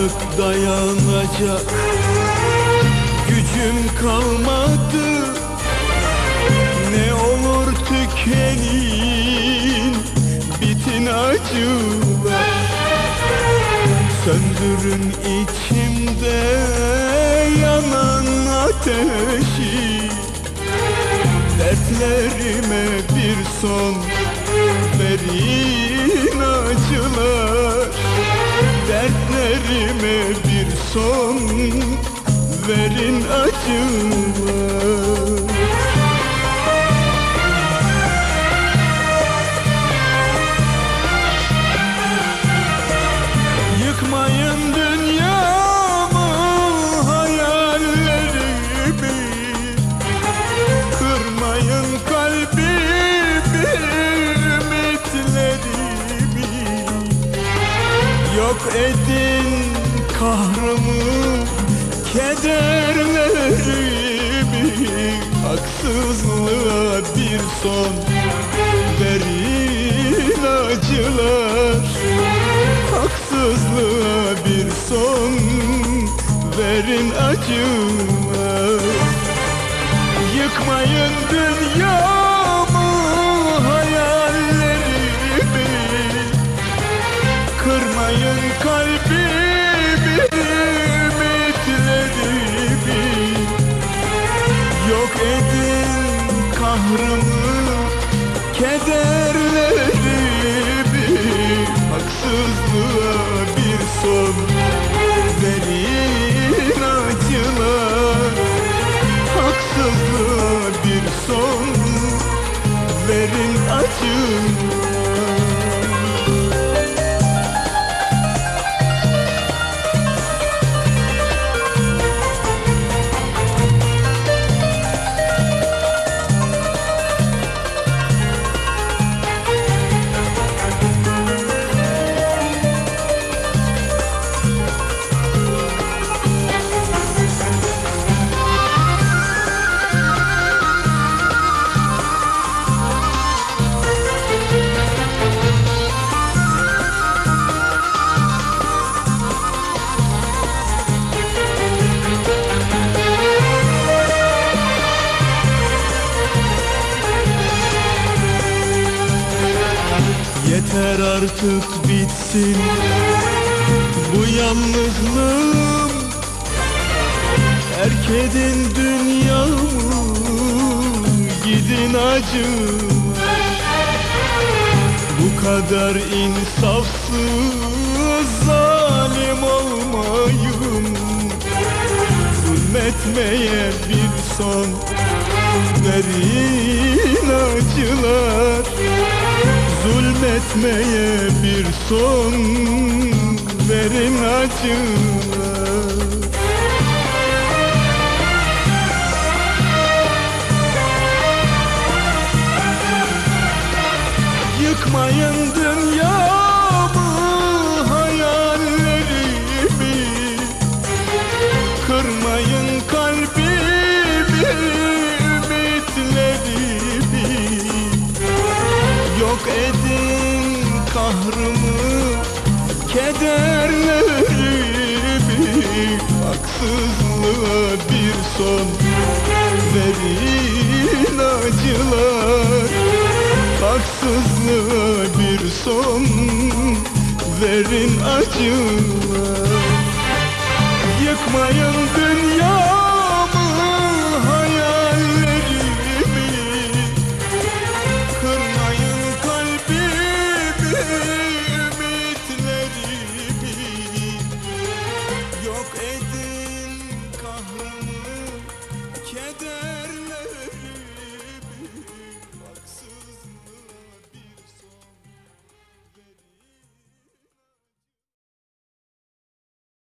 artık dayanacak gücüm kalmadı. Ne olur tükenin bitin acılar Söndürün içimde yanan ateşi. Dertlerime bir son verin acılar Dertlerime bir son verin acılar kahrımı kederlerimi Haksızlığa bir son verin acılar. Haksızlığa bir son verin acılar. Yıkmayın dünyamı Yok edin kahrımı kederlerimi Haksızlığa bir son. Verin acılar Haksızlığa bir son. Verin acılar Yeter artık bitsin. Bu yalnızlığım Terk edin dünyamı gidin acım Bu kadar insafsız zalim olmayın. Zulmetmeye bir son verin acılar Zulmetmeye bir son verin acılar. Yıkmayın dünyamı hayallerimi. Kırmayın kalbimi ümitlerimi Yok edin kahrımı, kederlerimi Haksızlığa bir son verin acılar. Haksızlığa bir son verin acılar. Yıkmayın